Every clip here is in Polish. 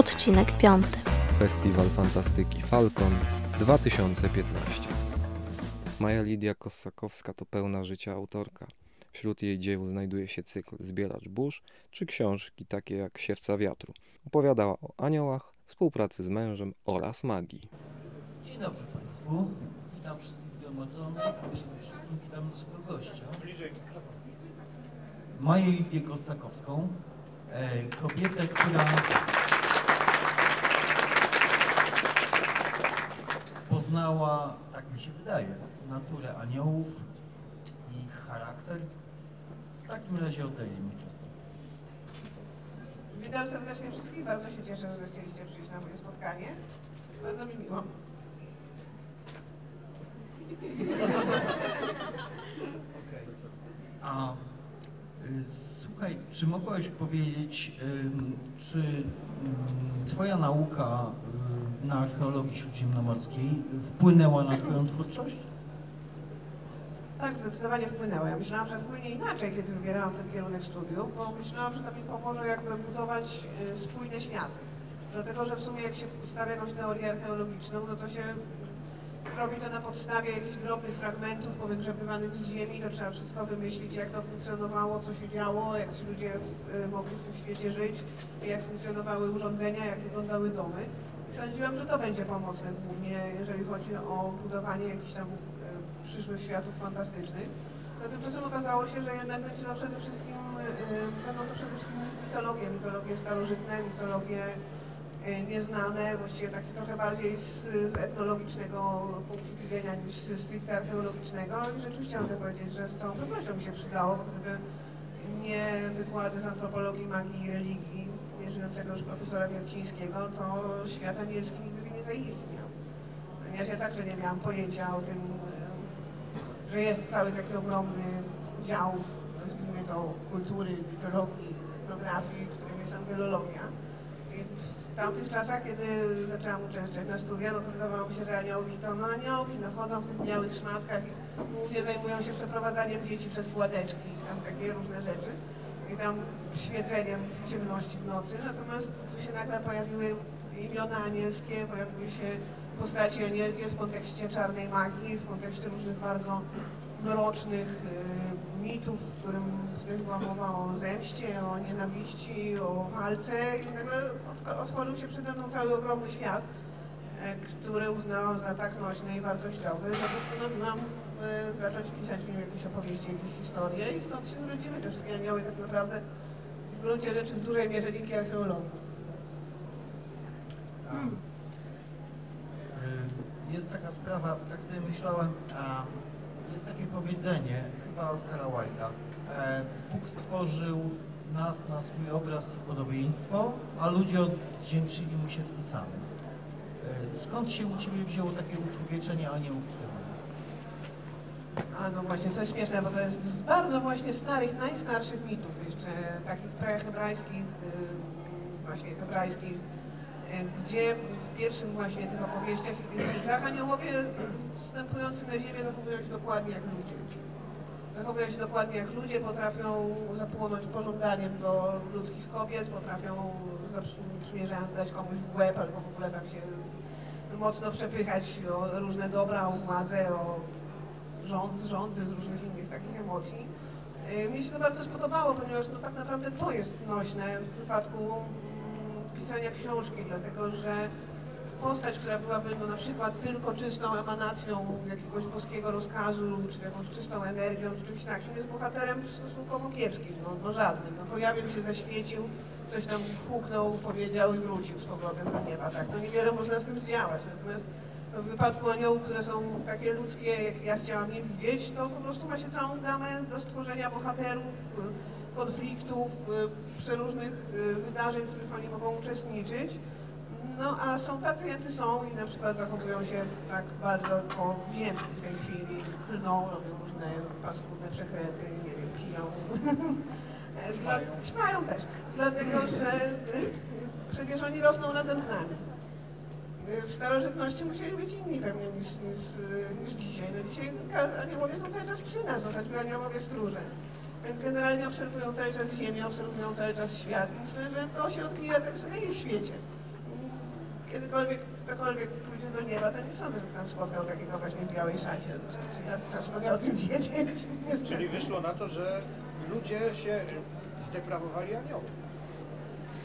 Odcinek piąty. Festiwal Fantastyki Falcon 2015. Maja Lidia Kossakowska to pełna życia autorka. Wśród jej dzieł znajduje się cykl Zbieracz burz czy książki takie jak Siewca wiatru. Opowiadała o aniołach, współpracy z mężem oraz magii. Dzień dobry Państwu. Witam wszystkich zgromadzonych, a przede wszystkim witam naszego gościa. Maję Lidię Kosakowską, e, kobietę, która poznała, tak mi się wydaje, naturę aniołów, ich charakter. W takim razie mikrofon. Witam serdecznie wszystkich. Bardzo się cieszę, że zechcieliście przyjść na moje spotkanie. Bardzo mi miło. A y, słuchaj, czy mogłaś powiedzieć, czy Twoja nauka na archeologii śródziemnomorskiej wpłynęła na Twoją twórczość? Tak, zdecydowanie wpłynęło. Ja myślałam, że wpłynie inaczej, kiedy wybierałam ten kierunek studiów, bo myślałam, że to mi pomoże jakby budować y, spójne światy. Dlatego, że w sumie jak się stawia jakąś teorię archeologiczną, no to się robi to na podstawie jakichś drobnych fragmentów powygrzebywanych z ziemi, to trzeba wszystko wymyślić, jak to funkcjonowało, co się działo, jak ci ludzie y, mogli w tym świecie żyć, jak funkcjonowały urządzenia, jak wyglądały domy. I sądziłam, że to będzie pomocne głównie, jeżeli chodzi o budowanie jakichś tam y, przyszłych światów fantastycznych. Tymczasem okazało się, że jednak będzie to przede wszystkim, y, będą to przede wszystkim mitologie, mitologie starożytne, mitologie nieznane, właściwie takie trochę bardziej z, z etnologicznego punktu widzenia niż z stricte archeologicznego i rzeczywiście mogę powiedzieć, że z całą pewnością mi się przydało, bo gdyby nie wykłady z antropologii, magii i religii nieżyjącego już profesora Wiercińskiego, to świat anielski nigdy nie zaistniał. Ja także nie miałam pojęcia o tym, że jest cały taki ogromny dział, nazwijmy to, kultury, mitologii, etnografii, którym jest angelologia. Tamtych czasach, kiedy zaczęłam uczęszczać na studia, no to wydawało mi się, że aniołki to no aniołki, no chodzą w tych białych szmatkach i głównie zajmują się przeprowadzaniem dzieci przez kładeczki i tam takie różne rzeczy. I tam świeceniem ciemności w nocy. Natomiast tu się nagle pojawiły imiona anielskie, pojawiły się postaci anielskie w kontekście czarnej magii, w kontekście różnych bardzo mrocznych y, mitów, w, którym, była mowa o zemście, o nienawiści, o walce i nagle otworzył się przede mną cały ogromny świat, e, który uznałam za tak nośny i wartościowy, że postanowiłam e, zacząć pisać w nim jakieś opowieści, jakieś historie i stąd się zrodziły te wszystkie anioły tak naprawdę w gruncie rzeczy w dużej mierze dzięki archeologii. Y, Jest taka sprawa, tak sobie myślałem, a jest takie powiedzenie, chyba Oscara Wilde'a, e, Bóg stworzył nas na swój obraz i podobieństwo, a ludzie odwdzięczyli mu się tym samym. E, Skąd się u Ciebie wzięło takie uczłowieczenie aniołów? A no właśnie, to jest śmieszne, bo to jest z bardzo właśnie starych, najstarszych mitów, jeszcze takich prehebrajskich, y, właśnie hebrajskich, gdzie w pierwszych właśnie tych opowieściach i tych mitach aniołowie wstępujący na ziemię zachowują się dokładnie jak ludzie. Zachowują się dokładnie jak ludzie, potrafią zapłonąć pożądaniem do ludzkich kobiet, potrafią przymierzając dać komuś w łeb, albo w ogóle tak się mocno przepychać o różne dobra, o władzę, o rząd, rządzy, z różnych innych takich emocji. Mnie się to bardzo spodobało, ponieważ no, tak naprawdę to jest nośne w przypadku pisania książki, dlatego że postać, która byłaby no, na przykład tylko czystą emanacją jakiegoś boskiego rozkazu, czy jakąś czystą energią, czy czymś takim, jest bohaterem stosunkowo kiepskim, no, no żadnym. No, pojawił się, zaświecił, coś tam huknął, powiedział i wrócił z powrotem z nieba. Tak? No niewiele można z tym zdziałać. Natomiast w wypadku aniołów, które są takie ludzkie, jak ja chciałam je widzieć, to po prostu ma się całą gamę do stworzenia bohaterów, konfliktów, y, przeróżnych y, wydarzeń, w których oni mogą uczestniczyć. No a są tacy, jacy są i na przykład zachowują się tak bardzo po ziemsku w tej chwili, klną, robią różne paskudne przekręty, nie wiem, piją. Ćpają też, dlatego że y, przecież oni rosną razem z nami. W starożytności musieli być inni pewnie niż, niż, niż dzisiaj. No dzisiaj aniołowie są cały czas przy nas, no choćby aniołowie stróże. Więc generalnie obserwują cały czas Ziemię, obserwują cały czas świat. I myślę, że to się odbija także na ich świecie. kiedykolwiek ktokolwiek pójdzie do nieba, to nie sądzę, że tam spotkał takiego właśnie w białej szacie. Znaczy, ja też mogę o tym wiedzieć, niestety. Czyli wyszło na to, że ludzie się zdeprawowali anioły.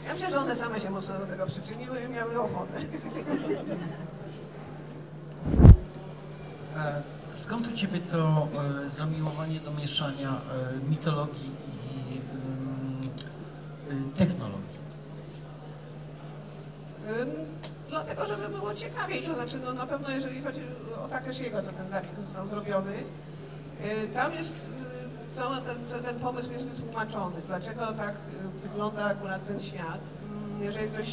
Ja myślę, że one same się mocno do tego przyczyniły i miały ochotę. Skąd u Ciebie to e, zamiłowanie do mieszania e, mitologii i e, technologii? Ym, Dlatego, żeby było ciekawiej, to znaczy no, na pewno jeżeli chodzi o Takeshiego, to ten zapis został zrobiony. Y, Tam jest y, cały ten, cały ten pomysł jest wytłumaczony, dlaczego tak y, wygląda akurat ten świat. Mm, Jeżeli ktoś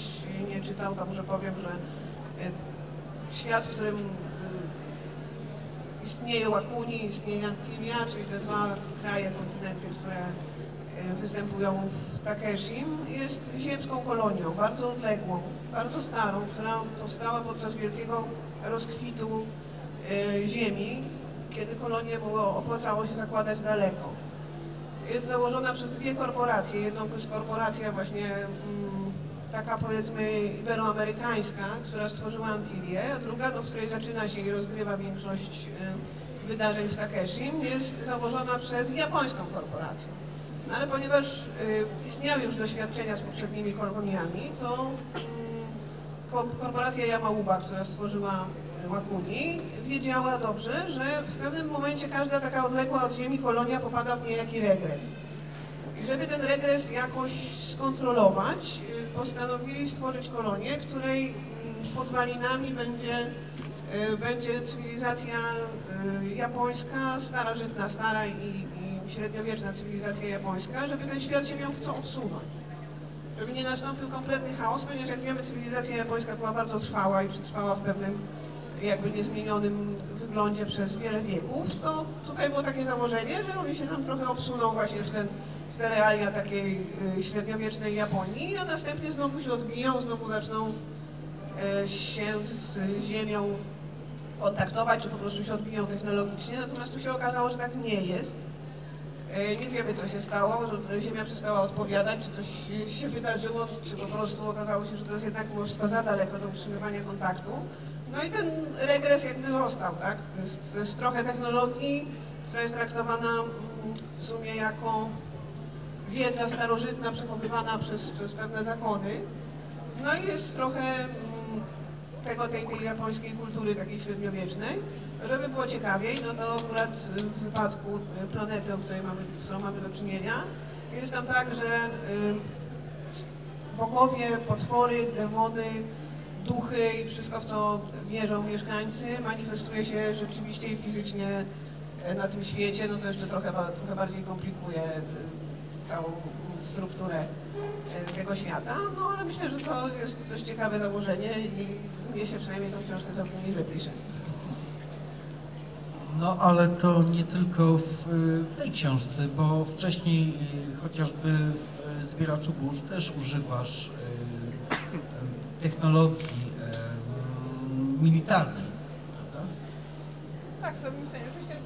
nie czytał, to może powiem, że y, świat, w którym istnieje Łakuni, istnieje Antilia, czyli te dwa kraje, kontynenty, które y, występują w Takeshim, jest ziemską kolonią, bardzo odległą, bardzo starą, która powstała podczas wielkiego rozkwitu y, ziemi, kiedy kolonie było, opłacało się zakładać daleko. Jest założona przez dwie korporacje. Jedną jest korporacja właśnie mm, taka powiedzmy iberoamerykańska, która stworzyła Antilię, a druga, do której zaczyna się i rozgrywa większość y, wydarzeń w Takeshim, jest założona przez japońską korporację. No ale ponieważ y, istniały już doświadczenia z poprzednimi koloniami, to mm, ko- korporacja Yamauba, która stworzyła Łakuni, wiedziała dobrze, że w pewnym momencie każda taka odległa od ziemi kolonia popada w niejaki regres. Żeby ten regres jakoś skontrolować, y, postanowili stworzyć kolonię, której mm, podwalinami będzie, y, będzie cywilizacja y, japońska, starożytna, stara i, i średniowieczna cywilizacja japońska, żeby ten świat się miał w co odsunąć. Żeby nie nastąpił kompletny chaos, ponieważ jak wiemy cywilizacja japońska była bardzo trwała i przetrwała w pewnym jakby niezmienionym wyglądzie przez wiele wieków, to tutaj było takie założenie, że oni się tam trochę obsuną właśnie w, ten, te realia takiej y, średniowiecznej Japonii, a następnie znowu się odbiją, znowu zaczną y, się z ziemią kontaktować, czy po prostu się odbiją technologicznie, natomiast tu się okazało, że tak nie jest. E, Nie wiemy, co się stało, że Ziemia przestała odpowiadać, czy coś się- wydarzyło, czy po prostu okazało się, że to jest jednak wszystko za daleko do utrzymywania kontaktu. No i ten regres jakby został, tak? To jest, to jest trochę technologii, która jest traktowana mm, w sumie jako wiedza starożytna przechowywana przez, przez pewne zakony. No i jest trochę mm, tego, tej, tej japońskiej kultury takiej średniowiecznej. Żeby było ciekawiej, no to akurat w wypadku y, planety, o której mamy, z którą mamy do czynienia, jest tam tak, że y, bogowie, potwory, demony, duchy i wszystko, w co wierzą mieszkańcy, manifestuje się rzeczywiście i fizycznie y, na tym świecie, no co jeszcze trochę, trochę bardziej komplikuje y, całą strukturę y, tego świata, no ale myślę, że to jest dość ciekawe założenie i mnie się przynajmniej tą książkę całkiem nieźle pisze. No ale to nie tylko w, w tej książce, bo wcześniej y, chociażby w Zbieraczu Burz też używasz y, technologii y, militarnej, prawda? Tak, w pewnym sensie. Oczywiście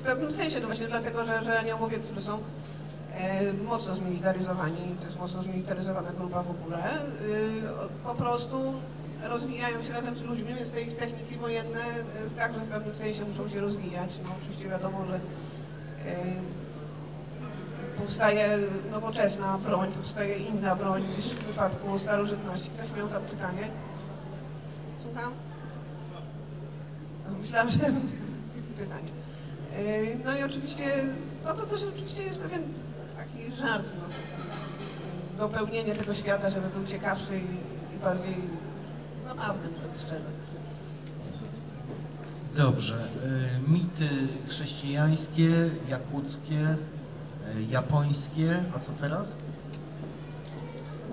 w pewnym sensie, no właśnie dlatego, że, że aniołowie, którzy są e, mocno zmilitaryzowani, to jest mocno zmilitaryzowana grupa w ogóle, y, po prostu rozwijają się razem z ludźmi, więc te ich techniki wojenne y, także w pewnym sensie muszą się rozwijać. No oczywiście wiadomo, że powstaje nowoczesna broń, powstaje inna broń niż w przypadku starożytności. Ktoś miał tam pytanie? Słucham? Myślałam, że pytanie. No i oczywiście, no to też oczywiście jest pewien żart, no. Dopełnienie tego świata, żeby był ciekawszy i, i bardziej zabawny, mówiąc szczerze. Dobrze. y, Mity chrześcijańskie, jakuckie, y, japońskie, a co teraz?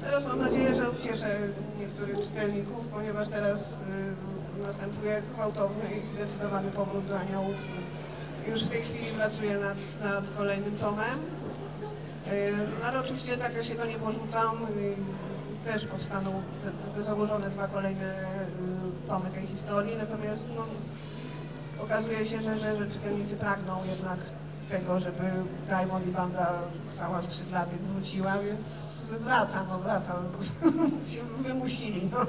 Teraz mam nadzieję, że ucieszę niektórych czytelników, ponieważ teraz y, następuje gwałtowny i zdecydowany powrót do aniołów. Już w tej chwili pracuję nad, nad kolejnym tomem. Y, ale oczywiście tak ja się go nie porzucam. też powstaną te, te, założone dwa kolejne y, tomy tej historii, natomiast no, okazuje się, że, że, że czytelnicy pragną jednak tego, żeby Diamond i banda cała skrzydlatych wróciła, więc wraca, no wraca. się wymusili, no.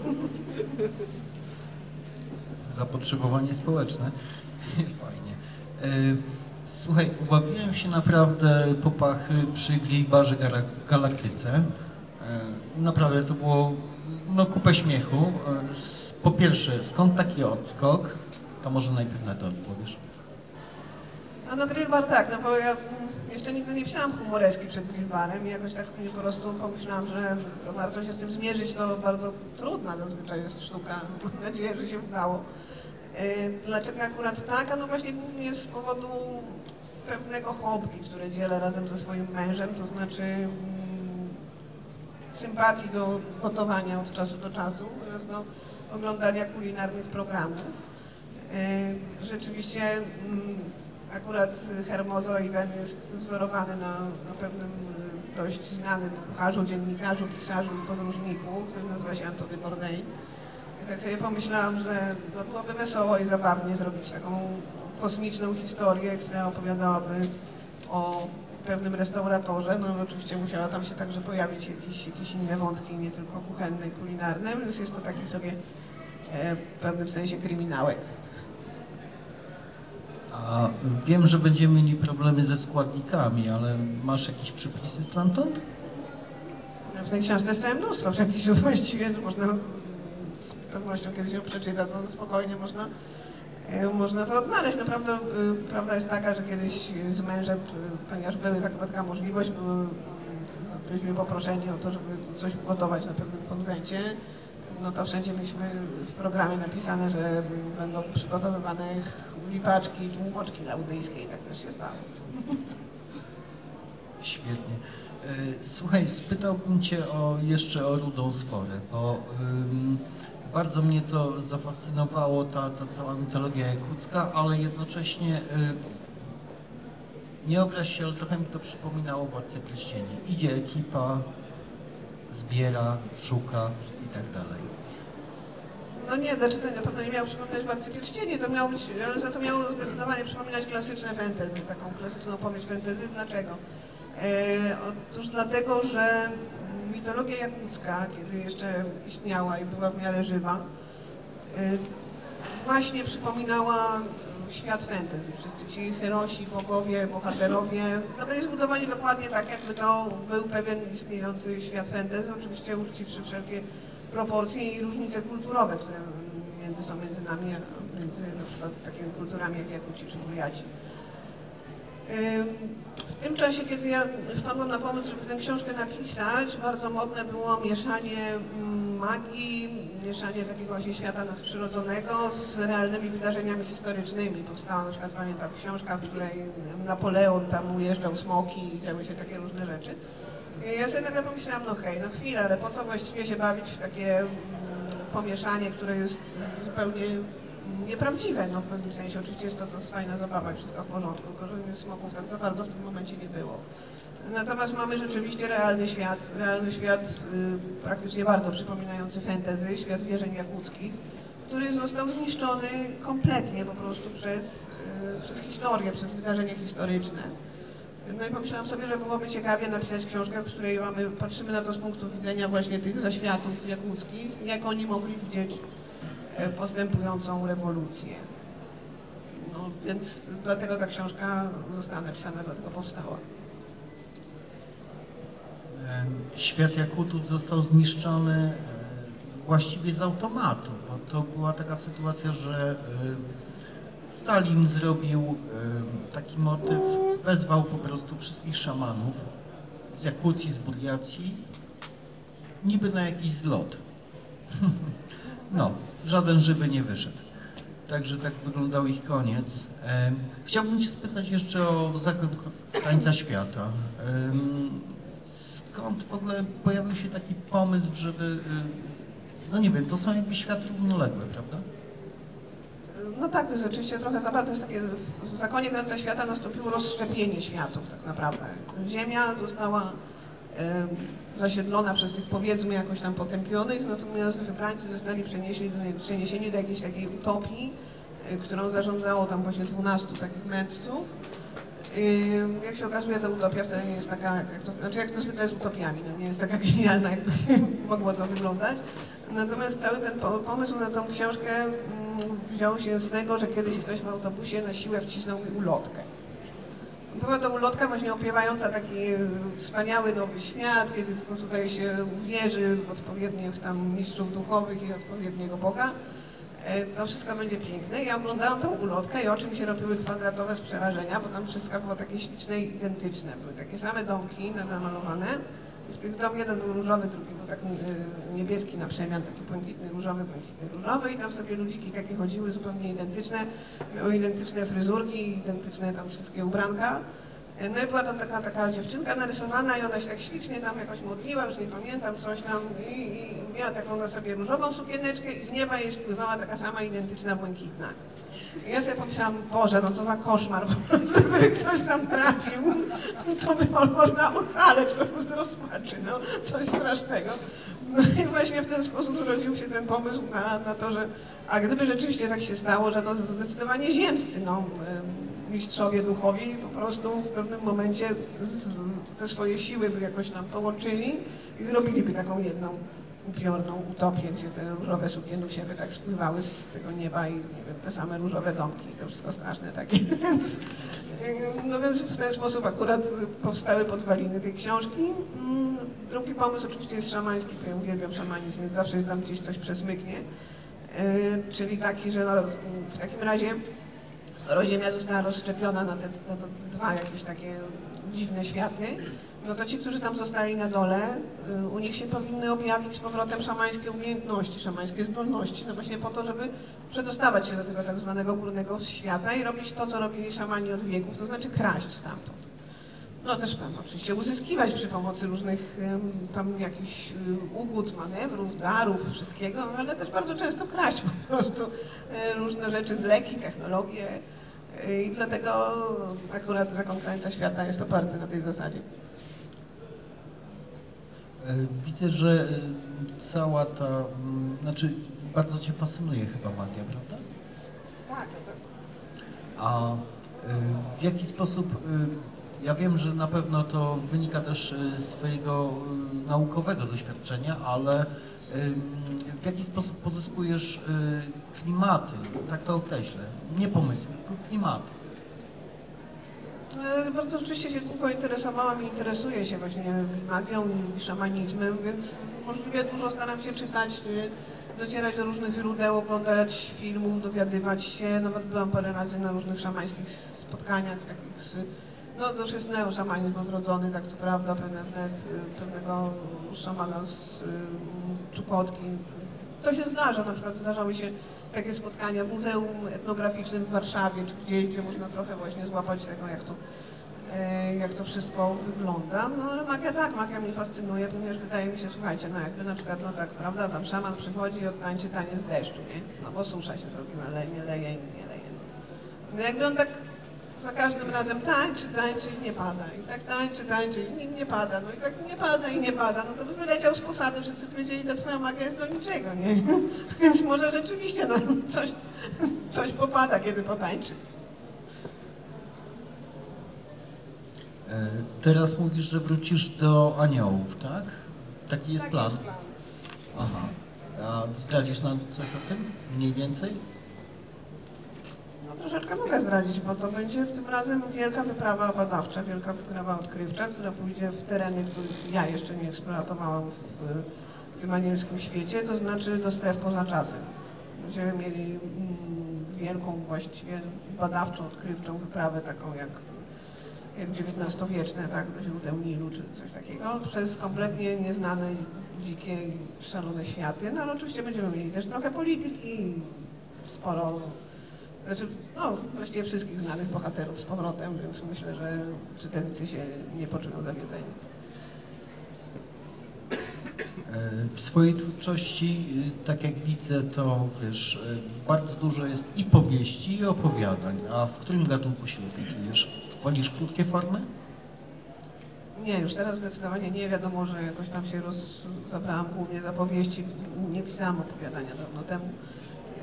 zapotrzebowanie społeczne. Fajnie. E, Słuchaj, ubawiłem się naprawdę po pachy przy Grey Barze Gala- Galaktyce. E, Naprawdę to było no, kupę śmiechu. E, Po pierwsze, skąd taki odskok? To może najpierw na to odpowiesz. A no grill bar tak, no bo ja jeszcze nigdy nie pisałam humoreski przed grill barem i jakoś tak po prostu pomyślałam, że to warto się z tym zmierzyć, to bardzo trudna zazwyczaj jest sztuka, mam nadzieję, że się udało. Yy, Dlaczego akurat tak? A no właśnie głównie z powodu pewnego hobby, które dzielę razem ze swoim mężem, to znaczy mm, sympatii do gotowania od czasu do czasu oraz do oglądania kulinarnych programów. Yy, Rzeczywiście mm, akurat Hermoso Iwen jest wzorowany na, na pewnym y, dość znanym kucharzu, dziennikarzu, pisarzu i podróżniku, który nazywa się Antony Bourdain. I sobie pomyślałam, że no, byłoby wesoło i zabawnie zrobić taką kosmiczną historię, która opowiadałaby o pewnym restauratorze. No oczywiście musiała tam się także pojawić jakieś, jakieś inne wątki, nie tylko kuchenne i kulinarne, więc jest to taki sobie e, w pewnym sensie kryminałek. A wiem, że będziemy mieli problemy ze składnikami, ale masz jakieś przepisy stamtąd? W tej książce jest całe mnóstwo przepisów właściwie, można z pewnością kiedyś ją przeczyta, to spokojnie można, e, można to odnaleźć. Naprawdę e, prawda jest taka, że kiedyś z mężem, e, ponieważ były taka, taka możliwość, byliśmy poproszeni o to, żeby coś ugotować na pewnym konwencie, no to wszędzie mieliśmy w programie napisane, że będą przygotowywane lipaczki, tłumoczki laudyjskie i tak też się stało. Świetnie. Słuchaj, spytałbym Cię o, jeszcze o Rudą Sforę, bo bardzo mnie to zafascynowało, ta, ta cała mitologia jakucka, ale jednocześnie y, nie obraź się, ale trochę mi to przypominało Władcę Pierścieni. Idzie ekipa, zbiera, szuka i tak dalej. No nie, znaczy to na pewno nie miało przypominać Władcy Pierścieni, to miało być, ale za to miało zdecydowanie przypominać klasyczne fantasy, taką klasyczną powieść fantasy. Dlaczego? E, otóż dlatego, że mitologia jakucka, kiedy jeszcze istniała i była w miarę żywa, e, właśnie przypominała świat fantasy. Wszyscy ci herosi, bogowie, bohaterowie, no byli zbudowani dokładnie tak, jakby to był pewien istniejący świat fantasy, oczywiście uczciwszy wszelkie proporcje i różnice kulturowe, które między są między nami, a między na przykład takimi kulturami jak Jakuci czy Bujaci. W tym czasie, kiedy ja wpadłam na pomysł, żeby tę książkę napisać, bardzo modne było mieszanie mm, magii, mieszanie takiego właśnie świata nadprzyrodzonego z realnymi wydarzeniami historycznymi. Powstała na przykład, pamiętam, książka, w której Napoleon tam ujeżdżał smoki i działy się takie różne rzeczy. Ja sobie nagle pomyślałam, no hej, no chwilę, ale po co właściwie się bawić w takie mm, pomieszanie, które jest zupełnie nieprawdziwe, no w pewnym sensie. Oczywiście jest to, to jest fajna zabawa i wszystko w porządku, tylko że smoków tak za bardzo w tym momencie nie było. Natomiast mamy rzeczywiście realny świat, realny świat y, praktycznie bardzo przypominający fantasy, świat wierzeń jakuckich, który został zniszczony kompletnie po prostu przez, y, przez historię, przez wydarzenia historyczne. No i pomyślałam sobie, że byłoby ciekawie napisać książkę, w której mamy, patrzymy na to z punktu widzenia właśnie tych zaświatów jakuckich, jak oni mogli widzieć postępującą rewolucję. No więc dlatego ta książka została napisana, dlatego powstała. E, Świat Jakutów został zniszczony e, właściwie z automatu, bo to była taka sytuacja, że e, Stalin zrobił e, taki motyw, wezwał po prostu wszystkich szamanów z Jakucji, z Burjacji, niby na jakiś zlot. No, żaden żywy nie wyszedł. Także tak wyglądał ich koniec. Chciałbym Cię spytać jeszcze o zakon tańca świata. Skąd w ogóle pojawił się taki pomysł, żeby, y, no nie wiem, to są jakby światy równoległe, prawda? No tak, to jest oczywiście trochę zabawne, jest takie, w zakonie Świata nastąpiło rozszczepienie światów tak naprawdę. Ziemia została zasiedlona przez tych powiedzmy jakoś tam potępionych, natomiast wybrańcy zostali przeniesieni, do- przeniesieni do jakiejś takiej utopii, y, którą zarządzało tam właśnie 12 takich mędrców. Jak się okazuje, to utopia wcale nie jest taka, jak to, znaczy jak to zwykle z utopiami, no nie jest taka genialna, jakby mogło to wyglądać. Natomiast cały ten po- pomysł na tą książkę mm, wziął się z tego, że kiedyś ktoś w autobusie na siłę wcisnął mi ulotkę. Była to ulotka właśnie opiewająca taki wspaniały nowy świat, kiedy tylko tutaj się uwierzy w odpowiednich tam mistrzów duchowych i odpowiedniego Boga. E, To wszystko będzie piękne. Ja oglądałam tą ulotkę i oczy mi się robiły kwadratowe z przerażenia, bo tam wszystko było takie śliczne i identyczne. Były takie same domki namalowane. Tych dom jeden był różowy, drugi był tak niebieski na przemian, taki błękitny różowy, błękitny różowy i tam sobie ludziki takie chodziły zupełnie identyczne, miały identyczne fryzurki, identyczne tam wszystkie ubranka. E, No i była tam taka, taka dziewczynka narysowana i ona się tak ślicznie tam jakoś modliła, już nie pamiętam, coś tam i, i miała taką na sobie różową sukieneczkę i z nieba jej spływała taka sama identyczna błękitna. Ja sobie pomyślałam, Boże, no co za koszmar, gdyby ktoś tam trafił, to by można oszaleć po prostu rozpaczy, no coś strasznego. No i właśnie w ten sposób zrodził się ten pomysł na, na to, że a gdyby rzeczywiście tak się stało, że no zdecydowanie ziemscy, no mistrzowie duchowi po prostu w pewnym momencie z, te swoje siły by jakoś tam połączyli i zrobiliby taką jedną upiorną utopię, gdzie te różowe sukienki by tak spływały z tego nieba i nie wiem, te same różowe domki, to wszystko straszne takie, więc, no więc w ten sposób akurat powstały podwaliny tej książki. Mm, Drugi pomysł oczywiście jest szamański, bo ja uwielbiam szamanizm, więc zawsze tam gdzieś coś przesmyknie, Yy, czyli taki, że no, w takim razie skoro Ziemia została rozszczepiona na te, na te dwa jakieś takie dziwne światy, no to ci, którzy tam zostali na dole, y, u nich się powinny objawić z powrotem szamańskie umiejętności, szamańskie zdolności, no właśnie po to, żeby przedostawać się do tego tak zwanego górnego świata i robić to, co robili szamani od wieków, to znaczy kraść stamtąd. No też pewno oczywiście uzyskiwać przy pomocy różnych tam jakichś y, ugód, manewrów, darów, wszystkiego, ale też bardzo często kraść po prostu e, różne rzeczy, leki, technologie. I dlatego akurat zakon krańca świata jest oparty na tej zasadzie. E, Widzę, że e, cała ta, znaczy bardzo Cię fascynuje chyba magia, prawda? Tak, A e, w jaki sposób, ja wiem, że na pewno to wynika też z Twojego naukowego doświadczenia, ale w jaki sposób pozyskujesz klimaty, tak to określę, nie pomysły, tylko klimaty. E, Bardzo rzeczywiście się długo interesowałam i interesuję się właśnie magią i szamanizmem, więc możliwie dużo staram się czytać, docierać do różnych źródeł, oglądać filmów, dowiadywać się. Nawet byłam parę razy na różnych szamańskich spotkaniach, takich z, no to już jest neoszamanizm odrodzony, tak co prawda, pewne, pewnego szamana z y, Czukotki. To się zdarza, na przykład zdarzały się takie spotkania w Muzeum Etnograficznym w Warszawie, czy gdzieś, gdzie można trochę właśnie złapać tego, jak to, e, jak to wszystko wygląda. No ale magia tak, magia mnie fascynuje, ponieważ wydaje mi się, słuchajcie, no jakby na przykład, no tak, prawda, tam szaman przychodzi i odtańczy taniec deszczu, nie? No bo susza się zrobiła, ale nie leje, nie leje. No jakby on tak za każdym razem tańczy, tańczy i nie pada. I tak tańczy, tańczy i nie, nie pada. No i tak nie pada i nie pada. No to by wyleciał z posady, wszyscy powiedzieli, że twoja magia jest do niczego, nie? Więc może rzeczywiście no, coś, coś popada, kiedy potańczy. E, Teraz mówisz, że wrócisz do aniołów, tak? Taki jest Tak plan. jest plan. Aha. A zdradzisz nam coś o tym? Mniej więcej? Troszeczkę mogę zdradzić, bo to będzie w tym razem wielka wyprawa badawcza, wielka wyprawa odkrywcza, która pójdzie w tereny, których ja jeszcze nie eksploatowałam w, tym anielskim świecie, to znaczy do stref poza czasem. Będziemy mieli mm, wielką właściwie badawczą, odkrywczą wyprawę taką jak, jak XIX-wieczne, tak, do źródeł Nilu czy coś takiego, przez kompletnie nieznane, dzikie szalone światy. No ale oczywiście będziemy mieli też trochę polityki, sporo znaczy, no, właściwie wszystkich znanych bohaterów z powrotem, więc myślę, że czytelnicy się nie poczują zawiedzeni. W swojej twórczości, y, tak jak widzę, to wiesz, e, bardzo dużo jest i powieści, i opowiadań. A w którym gatunku się lepiej czujesz? Wolisz krótkie formy? Nie, już teraz zdecydowanie nie. Wiadomo, że jakoś tam się roz... zabrałam głównie za powieści. Nie pisałam opowiadania dawno temu.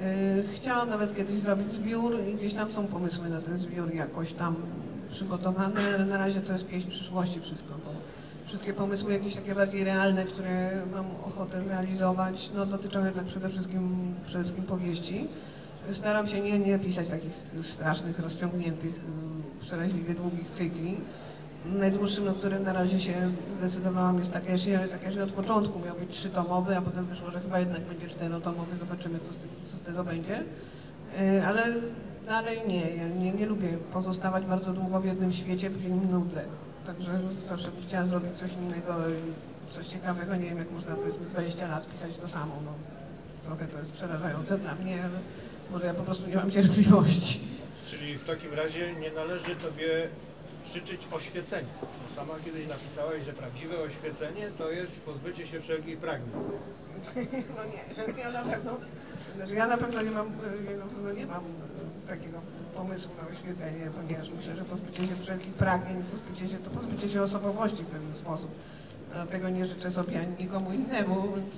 Yy, Chciałam nawet kiedyś zrobić zbiór i gdzieś tam są pomysły na ten zbiór jakoś tam przygotowane, na razie to jest pieśń przyszłości wszystko, bo wszystkie pomysły jakieś takie bardziej realne, które mam ochotę realizować, no dotyczą jednak przede wszystkim, przede wszystkim powieści. Staram się nie, nie pisać takich strasznych, rozciągniętych, y, przeraźliwie długich cykli. Najdłuższym, na którym na razie się zdecydowałam jest Takeshi, ale Takeshi od początku miał być trzytomowy, a potem wyszło, że chyba jednak będzie czterotomowy, zobaczymy co z, tego, co z tego będzie. Y, Ale dalej nie, ja nie, nie lubię pozostawać bardzo długo w jednym świecie, później mi nudzę. Także zawsze bym chciała zrobić coś innego, coś ciekawego, nie wiem jak można powiedzmy 20 lat pisać to samo. No, trochę to jest przerażające dla mnie, ale może ja po prostu nie mam cierpliwości. Czyli w takim razie nie należy tobie życzyć oświecenia. Bo sama kiedyś napisałaś, że prawdziwe oświecenie to jest pozbycie się wszelkich pragnień. No nie, ja na pewno, znaczy ja na pewno nie mam, ja na pewno nie mam e, takiego pomysłu na oświecenie, ponieważ myślę, że pozbycie się wszelkich pragnień, pozbycie się, to pozbycie się osobowości w pewien sposób. A tego nie życzę sobie ani nikomu innemu, więc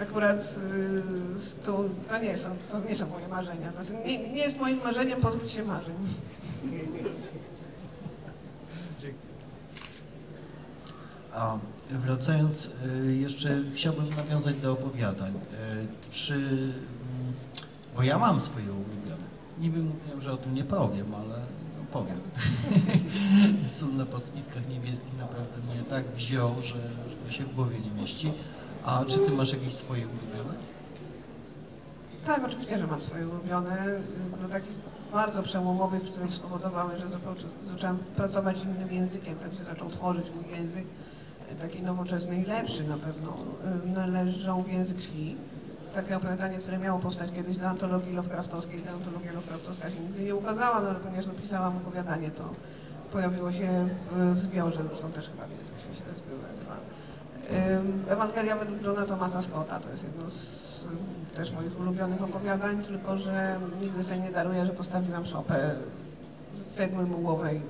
akurat y, to, to, nie są, to nie są moje marzenia. Znaczy, nie, nie jest moim marzeniem pozbyć się marzeń. A wracając, y, jeszcze chciałbym nawiązać do opowiadań. Y, Czy, mm, bo ja mam swoje ulubione. Niby mówiłem, że o tym nie powiem, ale no powiem. Sun po spiskach niebieskich naprawdę mnie tak wziął, że, że to się w głowie nie mieści. A czy ty masz jakieś swoje ulubione? Tak, oczywiście, że mam swoje ulubione, no takich bardzo przełomowych, które spowodowały, że zaczęłam pracować innym językiem, tak się zaczął tworzyć mój język, e, taki nowoczesny i lepszy na pewno, e, należą w język krwi. Takie opowiadanie, które miało powstać kiedyś dla antologii Lovecraftowskiej, ta antologia Lovecraftowska się nigdy nie ukazała, no ale ponieważ napisałam opowiadanie, to pojawiło się w, w zbiorze, zresztą też chyba w język krwi się ten zbiór nazywa. Ym, Ewangelia według Johna Thomasa Scotta to jest jedno z y, też moich ulubionych opowiadań, tylko że nigdy sobie nie daruję, że postawiłam szopę z cegły mułowej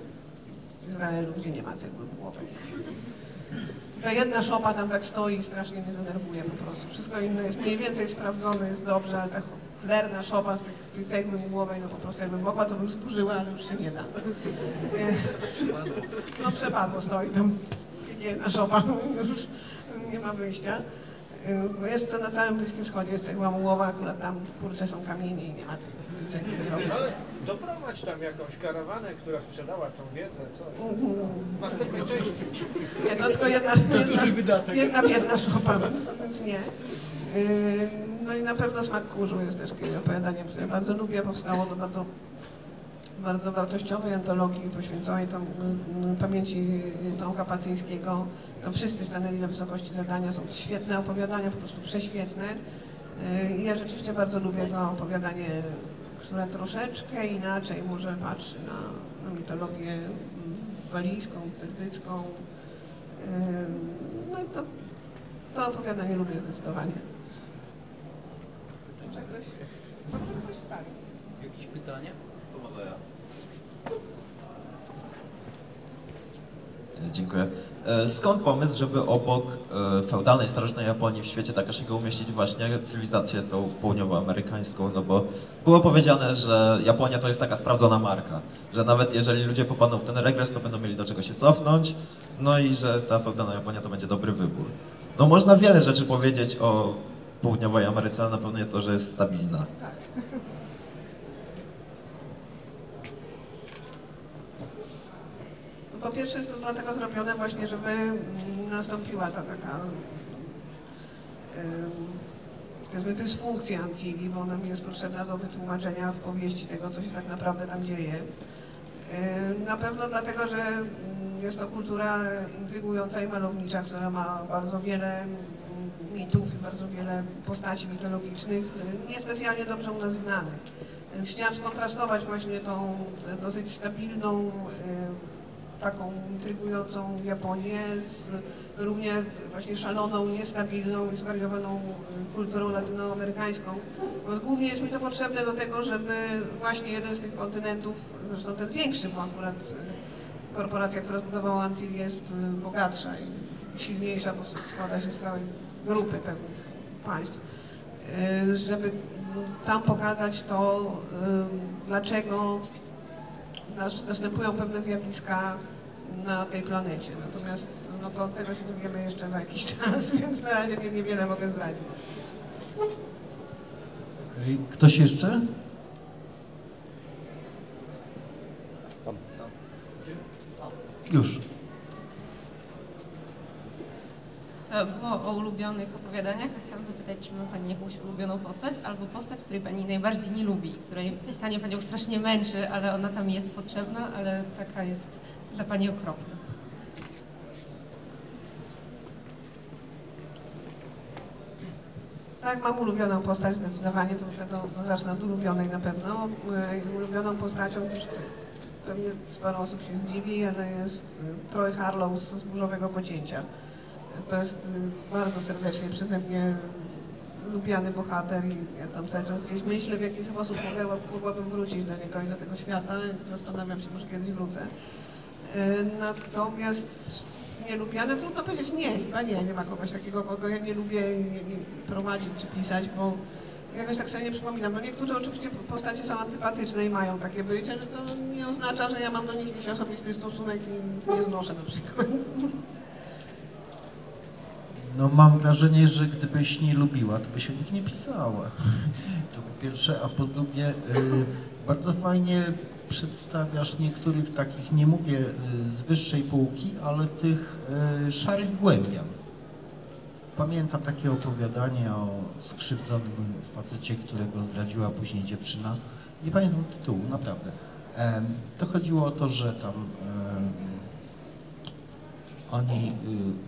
w Izraelu, gdzie nie ma cegły mułowej. Ta jedna szopa tam tak stoi i strasznie mnie denerwuje po prostu. Wszystko inne jest mniej więcej sprawdzone, jest dobrze, ale ta cholerna szopa z tych, tej cegły mułowej, no po prostu jakbym mogła, to bym zburzyła, ale już się nie da. No przepadło, stoi tam piekielna szopa, już nie ma wyjścia. Y, Bo jest na całym Bliskim Wschodzie, jest cegła mułowa, akurat tam kurcze są kamienie i nie ma drogi. Ale doprowadź tam jakąś karawanę, która sprzedała tą wiedzę, coś. W następnej części. Nie, to tylko jedna, jedna, jedna biedna szopa, więc, więc nie. Yy, No i na pewno Smak Kurzu jest też takim opowiadaniem, które bardzo lubię, powstało do bardzo, bardzo wartościowej antologii poświęconej tą, y, pamięci Tomka Pacyńskiego. To wszyscy stanęli na wysokości zadania, są świetne opowiadania, po prostu prześwietne. I ja rzeczywiście bardzo lubię to opowiadanie, które troszeczkę inaczej może patrzy na, na mitologię mm, walijską, celtycką. Ym, No i to, to opowiadanie lubię zdecydowanie. Może ktoś, ktoś. Jakieś pytanie? To może ja. E, Dziękuję. E, Skąd pomysł, żeby obok e, feudalnej, starożytnej Japonii w świecie Takashiego umieścić właśnie cywilizację tą południowoamerykańską? No bo było powiedziane, że Japonia to jest taka sprawdzona marka, że nawet jeżeli ludzie popadną w ten regres, to będą mieli do czego się cofnąć, no i że ta feudalna Japonia to będzie dobry wybór. No można wiele rzeczy powiedzieć o południowej Ameryce, ale na pewno nie to, że jest stabilna. No po pierwsze jest to dlatego zrobione właśnie, żeby nastąpiła ta taka powiedzmy dysfunkcja Antilii, bo ona mi jest potrzebna do wytłumaczenia w powieści tego, co się tak naprawdę tam dzieje. Na pewno dlatego, że jest to kultura intrygująca i malownicza, która ma bardzo wiele mitów i bardzo wiele postaci mitologicznych, niespecjalnie dobrze u nas znanych. Chciałam skontrastować właśnie tą dosyć stabilną, taką intrygującą Japonię z równie właśnie szaloną, niestabilną i zwariowaną kulturą latynoamerykańską. Bo głównie jest mi to potrzebne do tego, żeby właśnie jeden z tych kontynentów, zresztą ten większy, bo akurat korporacja, która zbudowała Antilles jest bogatsza i silniejsza, bo składa się z całej grupy pewnych państw, y, żeby tam pokazać to, y, dlaczego następują pewne zjawiska na tej planecie. Natomiast no to tego się dowiemy jeszcze za jakiś czas, więc na razie nie- niewiele mogę zdradzić. Okej, Ktoś jeszcze? Już. To było o ulubionych opowiadaniach, a chciałam zapytać, czy ma Pani jakąś ulubioną postać, albo postać, której Pani najbardziej nie lubi, której pisanie Panią strasznie męczy, ale ona tam jest potrzebna, ale taka jest dla Pani okropna. Tak, mam ulubioną postać zdecydowanie, wrócę do, do zacznę od ulubionej na pewno. E, Ulubioną postacią, pewnie sporo osób się zdziwi, ale jest e, Troy Harlow z Burzowego Pocięcia. To jest e, bardzo serdecznie przeze mnie lubiany bohater i ja tam cały czas gdzieś myślę, w jaki sposób mogła, mogłabym wrócić do niego i do tego świata. Zastanawiam się, może kiedyś wrócę. E, Natomiast nielubiane, trudno powiedzieć nie, chyba nie, nie ma kogoś takiego, kogo ja nie lubię prowadzić czy pisać, bo jakoś tak sobie nie przypominam. No niektórzy oczywiście postacie są antypatyczne i mają takie być, ale to nie oznacza, że ja mam do nich jakiś osobisty stosunek i nie znoszę na przykład. No mam wrażenie, że gdybyś nie lubiła, to byś o nich nie pisała. To po pierwsze, a po drugie y, bardzo fajnie przedstawiasz niektórych takich, nie mówię y, z wyższej półki, ale tych y, szarych głębian. Pamiętam takie opowiadanie o skrzywdzonym facecie, którego zdradziła później dziewczyna. Nie pamiętam tytułu, naprawdę. To chodziło o to, że tam oni,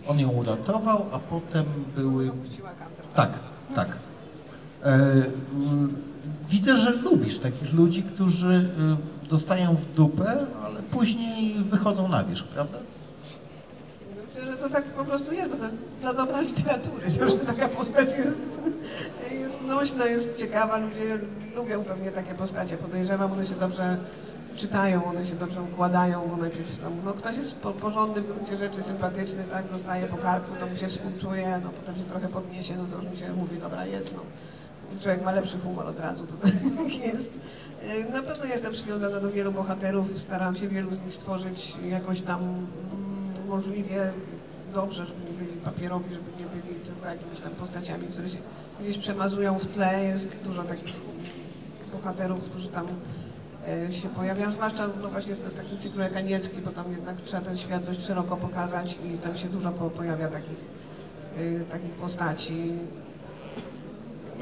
y, on ją uratował, a potem były... Tak, tak. E, y, Widzę, że lubisz takich ludzi, którzy y, dostają w dupę, ale później wychodzą na wierzch, prawda? Myślę, że to tak po prostu jest, bo to jest dla dobra literatury, że taka postać jest, jest nośna, jest ciekawa, ludzie lubią pewnie takie postacie, podejrzewam, one się dobrze czytają, one się dobrze układają, bo najpierw tam, no ktoś jest po- porządny w gruncie rzeczy, sympatyczny, tak, dostaje po karku, to mu się współczuje, no potem się trochę podniesie, no to już mi się mówi, dobra, jest, no. Człowiek ma lepszy humor od razu, to tak jest. E, Na pewno jestem przywiązana do wielu bohaterów, staram się wielu z nich stworzyć jakoś tam mm, możliwie dobrze, żeby nie byli papierowi, żeby nie byli tylko jakimiś tam postaciami, które się gdzieś przemazują w tle. Jest dużo takich bohaterów, którzy tam się pojawiają, zwłaszcza no właśnie w takim cyklu jak Aniecki, bo tam jednak trzeba ten świat dość szeroko pokazać i tam się dużo po, pojawia takich, e, takich postaci.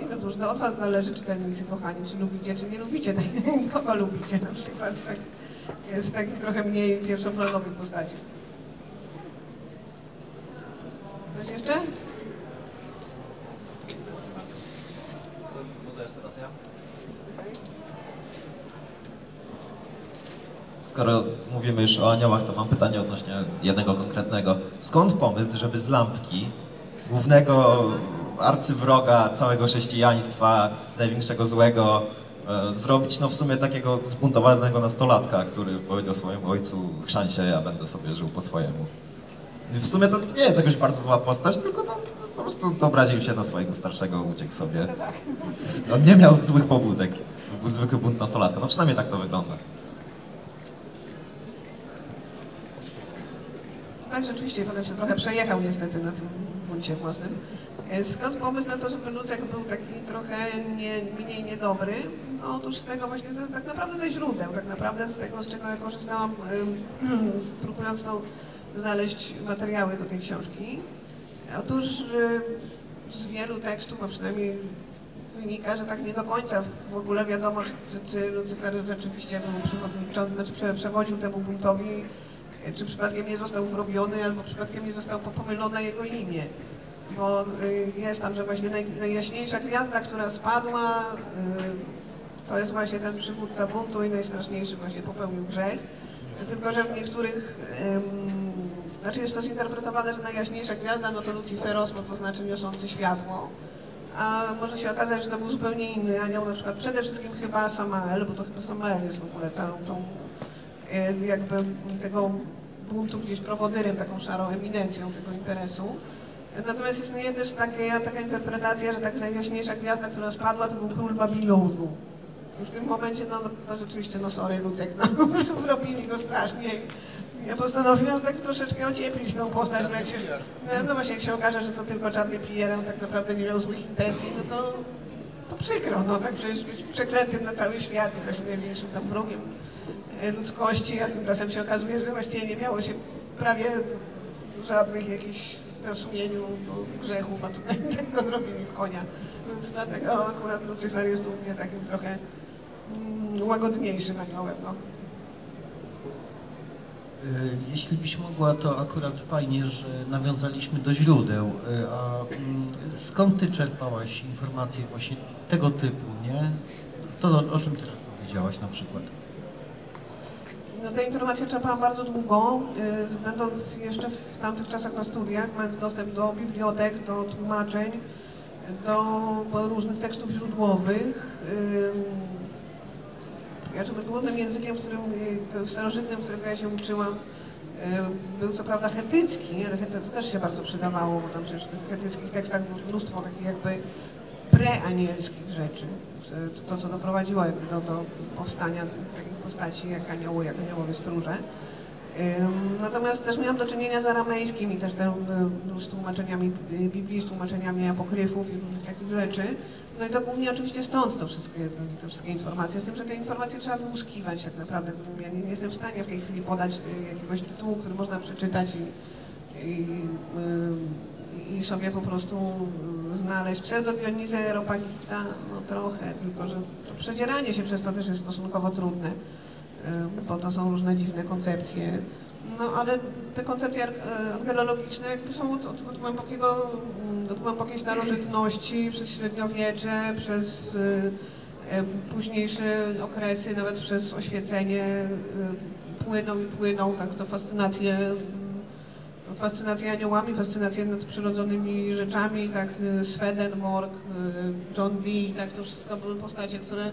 Nie wiem, to już od Was zależy, czytelnicy kochani, czy lubicie, czy nie lubicie, kogo lubicie na przykład, tak, z takich trochę mniej pierwszoplanowych postaci. Ktoś jeszcze? Może jeszcze raz ja? Skoro mówimy już o aniołach, to mam pytanie odnośnie jednego konkretnego. Skąd pomysł, żeby z lampki głównego arcywroga całego chrześcijaństwa, największego złego, e, zrobić no w sumie takiego zbuntowanego nastolatka, który powiedział swojemu ojcu chrzan się, ja będę sobie żył po swojemu. W sumie to nie jest jakoś bardzo zła postać, tylko no, po prostu obraził się na swojego starszego, uciekł sobie. On nie miał złych pobudek. Był zwykły bunt nastolatka. No przynajmniej tak to wygląda. Tak, rzeczywiście, potem się trochę przejechał niestety na tym buncie własnym. E, Skąd pomysł na to, żeby Lucek był taki trochę nie, mniej niedobry? No otóż z tego właśnie, tak naprawdę ze źródeł, tak naprawdę z tego, z czego ja korzystałam, próbując znaleźć materiały do tej książki. Otóż y, z wielu tekstów, a przynajmniej wynika, że tak nie do końca w ogóle wiadomo, czy, czy Lucyfer rzeczywiście był przewodniczący, znaczy prze- przewodził temu buntowi, e, czy przypadkiem nie został wrobiony, albo przypadkiem nie zostało pomylone jego imię. Bo y, jest tam, że właśnie naj, najjaśniejsza gwiazda, która spadła, y, to jest właśnie ten przywódca buntu i najstraszniejszy właśnie popełnił grzech. Tylko, że w niektórych, znaczy jest to zinterpretowane, że najjaśniejsza gwiazda, no to Luciferos, bo to znaczy niosący światło. A może się okazać, że to był zupełnie inny anioł, na przykład przede wszystkim chyba Samael, bo to chyba Samael jest w ogóle całą tą jakby tego buntu gdzieś prowodyrem, taką szarą eminencją tego interesu. Natomiast istnieje też takie, taka interpretacja, że tak najjaśniejsza gwiazda, która spadła, to był król Babilonu. I w tym momencie, no, no to rzeczywiście, no sorry Lucek, no zrobili go strasznie. Ja postanowiłam tak troszeczkę ocieplić tą postać, bo jak się, no, no właśnie jak się okaże, że to tylko czarny on tak naprawdę nie miał złych intencji, no to, to przykro, no tak przecież być przeklętym na cały świat właśnie największym tam wrogiem ludzkości, a tymczasem się okazuje, że właściwie nie miało się prawie żadnych jakichś na sumieniu grzechów, a tutaj tak go zrobili w konia. Więc dlatego akurat Lucyfer jest u mnie takim trochę mm, łagodniejszym aniołem. No. Y, Jeśli byś mogła, to akurat fajnie, że nawiązaliśmy do źródeł. Y, A mm, skąd ty czerpałaś informacje właśnie tego typu, nie? To, o czym teraz powiedziałaś na przykład. No te informacje czerpałam bardzo długo, y, będąc jeszcze w tamtych czasach na studiach, mając dostęp do bibliotek, do tłumaczeń, do różnych tekstów źródłowych. Ym, Ja żeby głównym językiem, którym, y, starożytnym, którego ja się uczyłam, y, był co prawda chetycki, ale to też się bardzo przydawało, bo tam przecież w tych chetyckich tekstach było mnóstwo takich jakby preanielskich rzeczy. To, co doprowadziło do, do powstania takich postaci jak anioły, jak aniołowie stróże. Natomiast też miałam do czynienia z aramejskim i też te, y, z tłumaczeniami y, Biblii, z tłumaczeniami apokryfów i różnych takich rzeczy. No i to głównie oczywiście stąd to wszystkie, te, wszystkie informacje, z tym, że te informacje trzeba wyłuskiwać tak naprawdę. Ja nie, nie jestem w stanie w tej chwili podać y, jakiegoś tytułu, który można przeczytać i, i, i sobie po prostu y, znaleźć. Pseudo Dionizę Areopagita, no trochę, tylko że to przedzieranie się przez to też jest stosunkowo trudne, y, bo to są różne dziwne koncepcje. No ale te koncepcje e, angelologiczne jakby są od, od, od głębokiego, mm, od głębokiej starożytności, przez średniowiecze, przez y, e, późniejsze okresy, nawet przez oświecenie płyną i płyną, tak to fascynacje, fascynacje aniołami, fascynacje nadprzyrodzonymi rzeczami, tak y, Swedenborg, y, John Dee, tak to wszystko były postacie, które,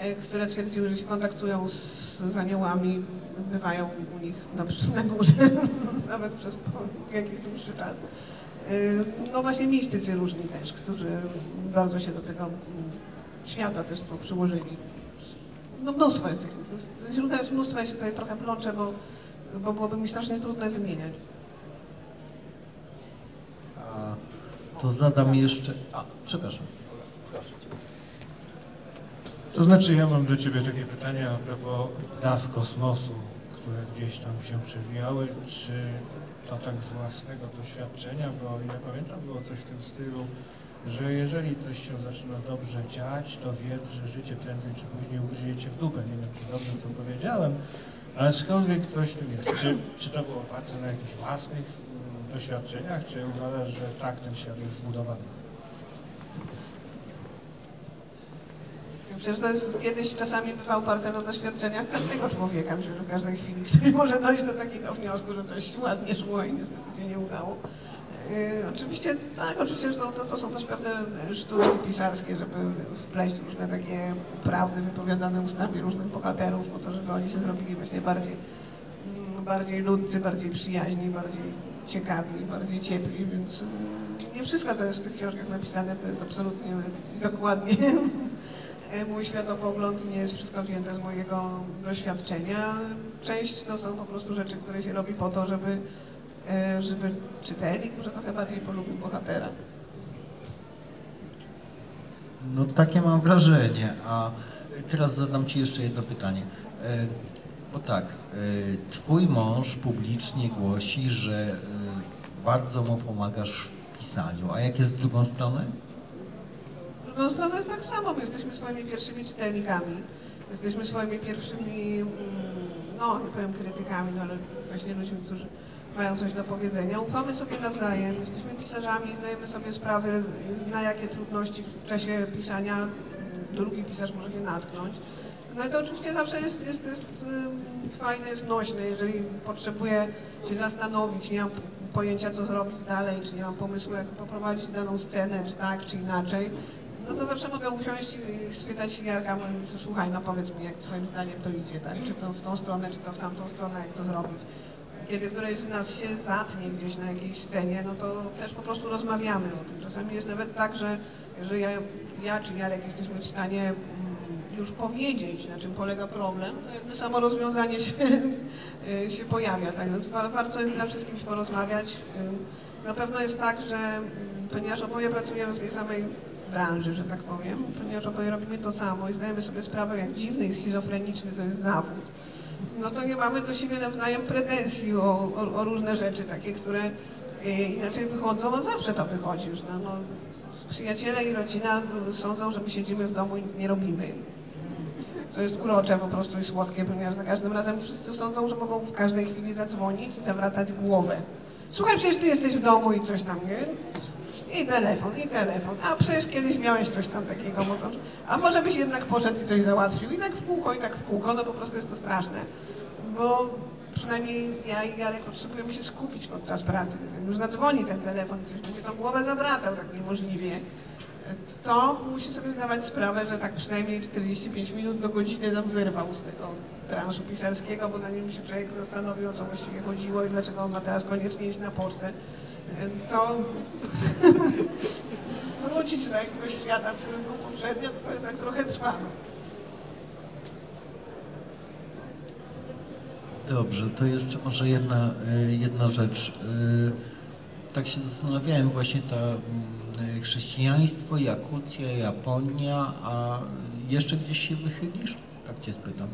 e, które twierdziły, że się kontaktują z, z aniołami, bywają u nich na, na górze, nawet przez jakiś dłuższy czas. Y, No właśnie mistycy różni też, którzy bardzo się do tego mm, świata też przyłożyli. No mnóstwo jest tych, źródeł jest mnóstwo, ja się tutaj trochę plączę, bo, bo byłoby mi strasznie trudno wymieniać. To zadam jeszcze... A, przepraszam. To znaczy ja mam do Ciebie takie pytanie a propos praw kosmosu, które gdzieś tam się przewijały. Czy to tak z własnego doświadczenia, bo ile pamiętam było coś w tym stylu, że jeżeli coś się zaczyna dobrze dziać, to wiedz, że życie prędzej czy później ugryzie Cię w dupę. Nie wiem, czy dobrze to powiedziałem, ale aczkolwiek coś w tym jest. Czy, czy to było oparte na jakichś własnych doświadczeniach, czy uważasz, że tak ten świat jest zbudowany? Przecież to jest kiedyś czasami bywa oparte na doświadczeniach każdego człowieka, że w każdej chwili ktoś może dojść do takiego wniosku, że coś ładnie szło i niestety się nie udało. Yy, oczywiście, tak, oczywiście to, to, to są też pewne sztuczki pisarskie, żeby wpleść różne takie prawdy wypowiadane ustami różnych bohaterów, po to, żeby oni się zrobili właśnie bardziej, mm, bardziej ludcy, bardziej przyjaźni, bardziej ciekawi, bardziej ciepli, więc yy, nie wszystko, co jest w tych książkach napisane, to jest absolutnie dokładnie mój światopogląd nie jest wszystko wzięte z mojego doświadczenia. Część to są po prostu rzeczy, które się robi po to, żeby, e, żeby czytelnik może trochę bardziej polubił bohatera. No takie mam wrażenie. A teraz zadam Ci jeszcze jedno pytanie. Bo tak, e, Twój mąż publicznie głosi, że e, bardzo mu pomagasz w pisaniu. A jak jest w drugą stronę? Z drugą stronę jest tak samo, my jesteśmy swoimi pierwszymi czytelnikami, jesteśmy swoimi pierwszymi, mm, no nie powiem krytykami, no ale właśnie ludźmi, którzy mają coś do powiedzenia. Ufamy sobie nawzajem, jesteśmy pisarzami, zdajemy sobie sprawę, na jakie trudności w czasie pisania drugi pisarz może się natknąć. No to oczywiście zawsze jest, jest, jest ym, fajne, jest nośne, jeżeli potrzebuję się zastanowić, nie mam pojęcia co zrobić dalej, czy nie mam pomysłu jak poprowadzić daną scenę, czy tak, czy inaczej, no to zawsze mogę usiąść i spytać Jarka, słuchaj, no powiedz mi, jak twoim zdaniem to idzie, tak? Czy to w tą stronę, czy to w tamtą stronę, jak to zrobić. Kiedy któreś z nas się zatnie gdzieś na jakiejś scenie, no to też po prostu rozmawiamy o tym. Czasami jest nawet tak, że, że ja, ja czy Jarek jesteśmy w stanie już powiedzieć, na czym polega problem, to jakby samo rozwiązanie się, y, się pojawia. Tak więc wa- warto jest zawsze kimś porozmawiać. Y, Na pewno jest tak, że mm, ponieważ oboje pracujemy w tej samej branży, że tak powiem, ponieważ oboje robimy to samo i zdajemy sobie sprawę, jak dziwny i schizofreniczny to jest zawód, no to nie mamy do siebie nawzajem pretensji o, o, o różne rzeczy takie, które y, inaczej wychodzą, a zawsze to wychodzi już. No, no, przyjaciele i rodzina sądzą, że my siedzimy w domu i nic nie robimy. To jest urocze po prostu i słodkie, ponieważ za każdym razem wszyscy sądzą, że mogą w każdej chwili zadzwonić i zawracać głowę. Słuchaj, przecież ty jesteś w domu i coś tam, nie? I telefon, i telefon. A przecież kiedyś miałeś coś tam takiego, może, a może byś jednak poszedł i coś załatwił. I tak w kółko, i tak w kółko, no po prostu jest to straszne. Bo przynajmniej ja i Jarek potrzebujemy się skupić podczas pracy. Już zadzwoni ten telefon, ktoś będzie tą głowę zawracał tak niemożliwie, to musi sobie zdawać sprawę, że tak przynajmniej 45 minut do godziny nam wyrwał z tego transu pisarskiego, bo zanim się człowiek zastanowi, o co właściwie chodziło i dlaczego on ma teraz koniecznie iść na pocztę, to wrócić do jakiegoś świata, w którym był poprzednio, to, jednak trochę trwa. Dobrze, to jeszcze może jedna, y, jedna rzecz. Y, Tak się zastanawiałem właśnie to mm, chrześcijaństwo, Jakucja, Japonia, a jeszcze gdzieś się wychylisz? Tak cię spytam.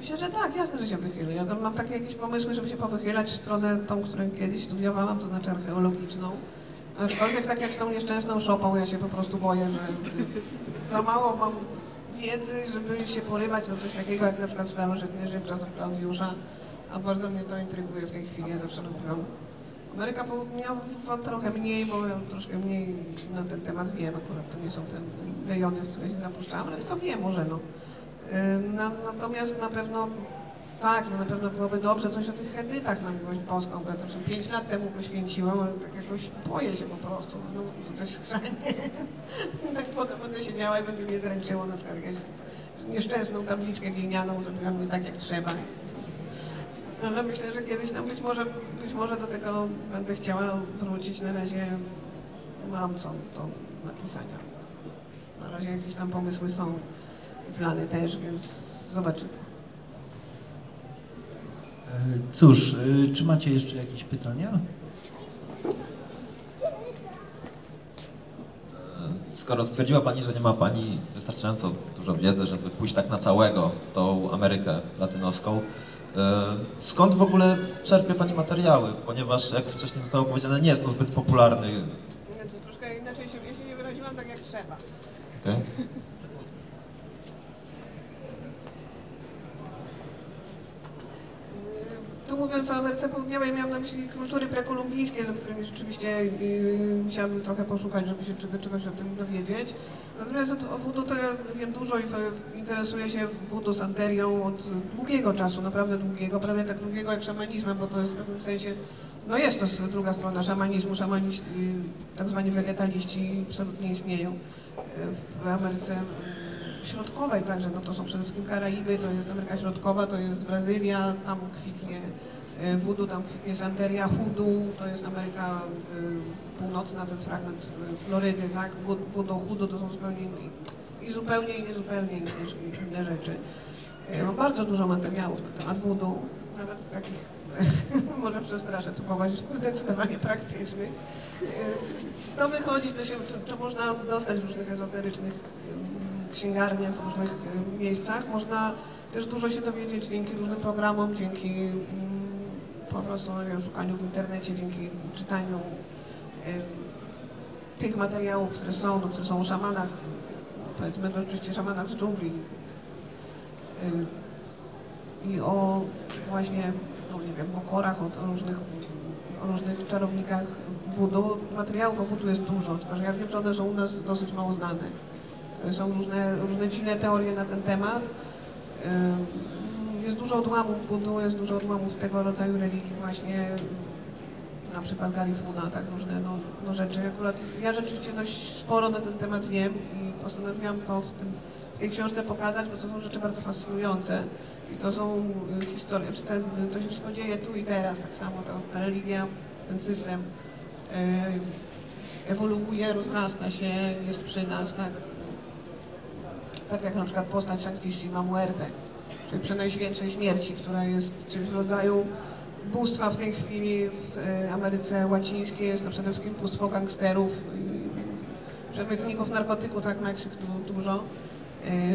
Myślę, że tak, jasne, że się wychylę. Ja mam takie jakieś pomysły, żeby się powychylać w stronę tą, którą kiedyś studiowałam, to znaczy archeologiczną. Aczkolwiek tak jak z tą nieszczęsną szopą, ja się po prostu boję, że za mało mam wiedzy, żeby się porywać na coś takiego jak na przykład starożytny Rzym czasów Klaudiusza, a bardzo mnie to intryguje w tej chwili, ja zawsze lubiłam. Ameryka Południowa trochę mniej, bo ja troszkę mniej na ten temat wiem, akurat to nie są te rejony, w które się zapuszczałam, ale kto wie, może no. Na, natomiast na pewno tak, no na pewno byłoby dobrze coś o tych hedytach na miłość boską, bo ja to już 5 lat temu poświęciłam, ale tak jakoś boję się po prostu, no, coś skrzanie. tak potem będę siedziała i będzie mnie dręczyło na przykład jakąś nieszczęsną tabliczkę glinianą zrobiłam nie tak jak trzeba. Ale myślę, że kiedyś tam być może, być może do tego będę chciała wrócić. Na razie mam co do napisania. Na razie jakieś tam pomysły są i plany też, więc zobaczymy. E, Cóż, y, czy macie jeszcze jakieś pytania? Skoro stwierdziła Pani, że nie ma Pani wystarczająco dużo wiedzy, żeby pójść tak na całego w tą Amerykę latynoską, e, skąd w ogóle czerpie Pani materiały? Ponieważ, jak wcześniej zostało powiedziane, nie jest to zbyt popularny. Nie, to troszkę inaczej się, ja się nie wyraziłam tak jak trzeba. okej? Tu mówiąc o Ameryce Południowej miałam na myśli kultury prekolumbijskie, za którymi rzeczywiście yy, musiałabym trochę poszukać, żeby się czego, czegoś o tym dowiedzieć. Natomiast o, voodoo to ja wiem dużo i interesuję się voodoo santerią od długiego czasu, naprawdę długiego, prawie tak długiego jak szamanizmem, bo to jest w pewnym sensie, no jest to druga strona szamanizmu, szamaniści, yy, tak zwani wegetaliści absolutnie istnieją yy, w Ameryce yy, Środkowej także, no to są przede wszystkim Karaiby, to jest Ameryka Środkowa, to jest Brazylia, tam kwitnie e, voodoo, tam kwitnie santeria, hoodoo, to jest Ameryka e, Północna, ten fragment e, Florydy, tak, voodoo, hoodoo to są zupełnie inne, i zupełnie i niezupełnie inne, rzeczy. Mam bardzo dużo materiałów na temat voodoo, nawet takich, może przestraszę tu pować, zdecydowanie praktycznych. To wychodzi, to, się, to, to można dostać w różnych ezoterycznych księgarniach, w różnych miejscach. Można też dużo się dowiedzieć dzięki różnym programom, dzięki po prostu no, nie wiem, szukaniu w internecie, dzięki czytaniu em, tych materiałów, które są, no, które są o szamanach, powiedzmy no, oczywiście szamanach z dżungli em, i o właśnie, no nie wiem, o korach, o, o różnych o różnych czarownikach voodoo. Materiałów o voodoo jest dużo, tylko że ja wiem, że one są u nas dosyć mało znane. Są różne, różne dziwne teorie na ten temat. Ym, Jest dużo odłamów voodoo, jest dużo odłamów tego rodzaju religii właśnie, na przykład Garifuna, tak różne no, no rzeczy. Akurat ja rzeczywiście dość sporo na ten temat wiem i postanowiłam to w, tym, w tej książce pokazać, bo to są rzeczy bardzo fascynujące. I to są y, historie, czy ten, to się wszystko dzieje tu i teraz, tak samo ta religia, ten system y, ewoluuje, rozrasta się, jest przy nas, tak. tak jak na przykład postać Sanctissima Muerte, czyli Przenajświętszej Śmierci, która jest czymś w rodzaju bóstwa w tej chwili w e, Ameryce Łacińskiej. Jest to przede wszystkim bóstwo gangsterów, przemytników narkotyku, tak Meksyk du- dużo.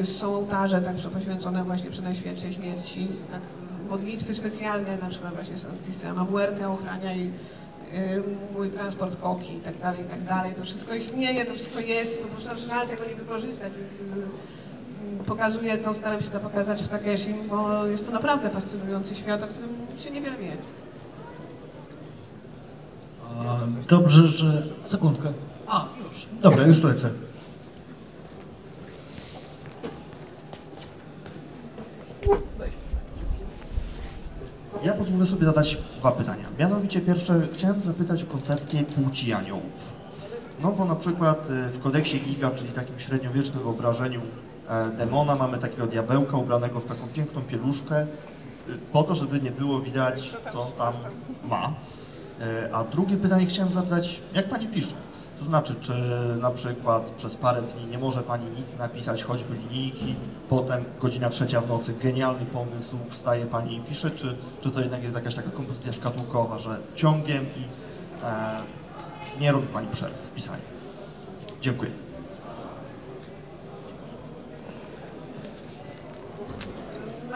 E, Są ołtarze także poświęcone właśnie Przenajświętszej Śmierci, tak modlitwy specjalne, na przykład właśnie Sanctissima Muerte ochrania i y, mój transport koki i tak dalej, i tak dalej. To wszystko istnieje, to wszystko jest, po prostu żal tego nie wykorzystać, więc pokazuję to, staram się to pokazać w Takeshim, bo jest to naprawdę fascynujący świat, o którym się niewiele wie. Dobrze, że... Sekundkę. A, już. Dobra, już lecę. Ja pozwolę sobie zadać dwa pytania. Mianowicie pierwsze, chciałem zapytać o koncepcję płci aniołów. No bo na przykład y, w kodeksie Giga, czyli takim średniowiecznym wyobrażeniu e, demona, mamy takiego diabełka ubranego w taką piękną pieluszkę, y, po to, żeby nie było widać, co on tam ma. E, A drugie pytanie chciałem zapytać, jak Pani pisze? To znaczy, czy na przykład przez parę dni nie może Pani nic napisać, choćby linijki, potem godzina trzecia w nocy, genialny pomysł, wstaje Pani i pisze, czy, czy to jednak jest jakaś taka kompozycja szkatułkowa, że ciągiem i e, nie robi Pani przerw w pisaniu? Dziękuję.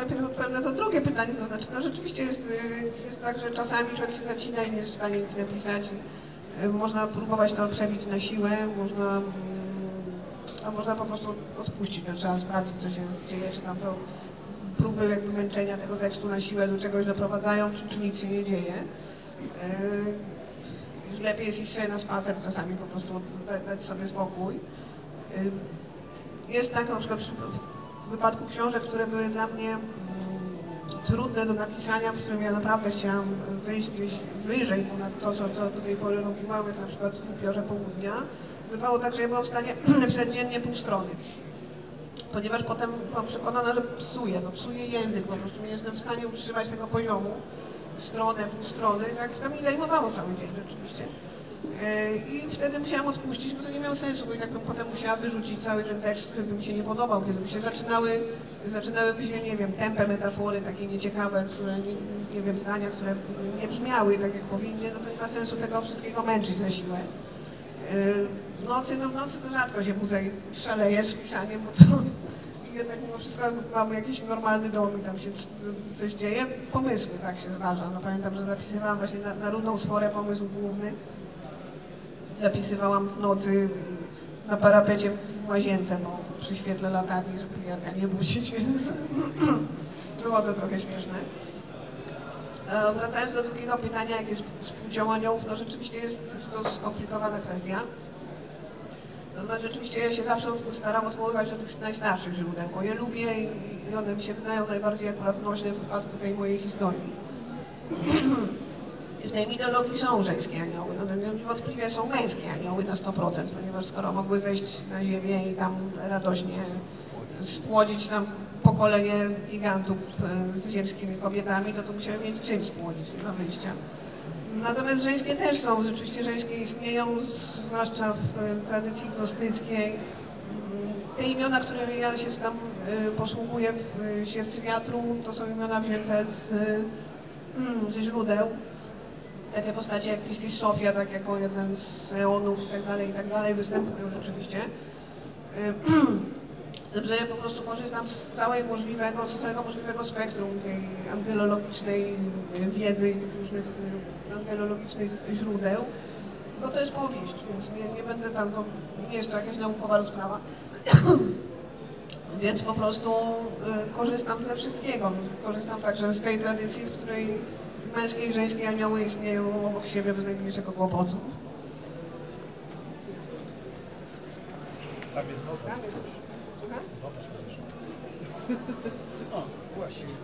Najpierw odpowiem na to drugie pytanie, to znaczy, no rzeczywiście jest, y, jest tak, że czasami człowiek się zacina i nie jest w stanie nic napisać. Y, Można próbować to przebić na siłę, można, mm, a można po prostu odpuścić, no, trzeba sprawdzić, co się dzieje, czy tam to próby jakby męczenia tego tekstu na siłę do czegoś doprowadzają, czy, czy nic się nie dzieje. Y, Lepiej jest iść sobie na spacer czasami, po prostu dać, sobie spokój. Jest tak na przykład wypadku książek, które były dla mnie trudne do napisania, w którym ja naprawdę chciałam wyjść gdzieś wyżej ponad to, co, co do tej pory robiłam, jak na przykład w upiorze południa, bywało tak, że ja byłam w stanie napisać dziennie pół strony. Ponieważ potem byłam przekonana, że psuję, no psuję język, po prostu nie jestem w stanie utrzymać tego poziomu, stronę, pół strony, tak to mi zajmowało cały dzień rzeczywiście. Yy, I wtedy musiałam odpuścić, bo to nie miało sensu, bo i tak bym potem musiała wyrzucić cały ten tekst, który by mi się nie podobał, kiedy by się zaczynały, zaczynałyby się, nie wiem, tępe metafory, takie nieciekawe, które, nie, nie wiem, zdania, które nie brzmiały tak, jak powinny, no to nie ma sensu tego wszystkiego męczyć na siłę. Yy, W nocy, no w nocy to rzadko się budzę i szaleję z pisaniem, bo to jednak mimo wszystko mamy jakiś normalny dom i tam się coś dzieje. Pomysły tak się zdarza. No pamiętam, że zapisywałam właśnie na, na Rudną Sforę pomysł główny. Zapisywałam w nocy na parapecie w łazience, bo przy świetle latarni, żeby Jarka nie budzić, więc było to trochę śmieszne. E, Wracając do drugiego pytania, jak jest płcią aniołów, no rzeczywiście jest, to skomplikowana kwestia. Natomiast rzeczywiście ja się zawsze staram odwoływać do tych najstarszych źródeł, bo je lubię i, one mi się wydają najbardziej akurat nośne w wypadku tej mojej historii. W tej mitologii są żeńskie anioły, no to niewątpliwie są męskie anioły na 100%, ponieważ skoro mogły zejść na ziemię i tam radośnie spłodzić tam pokolenie gigantów e, z ziemskimi kobietami, no to musiały mieć czym spłodzić, nie ma wyjścia. Natomiast żeńskie też są, rzeczywiście żeńskie istnieją, zwłaszcza w e, tradycji gnostyckiej. Te imiona, które ja się tam e, posługuję w Siewcy Wiatru, to są imiona wzięte z, ze źródeł. Takie postacie jak Pistis Sofia, tak jako jeden z eonów i tak dalej, i tak dalej, występują rzeczywiście. Z tym, że ja po prostu korzystam z całej możliwego, z całego możliwego spektrum tej angelologicznej wiedzy i tych różnych e, angelologicznych źródeł, bo to jest powieść, więc nie, nie będę tam, no, nie jest to jakaś naukowa rozprawa. Więc po prostu e, korzystam ze wszystkiego. Korzystam także z tej tradycji, w której męskie i żeńskie anioły istnieją obok siebie bez najmniejszego kłopotu. Tam jest woda. Tam jest. Słucham?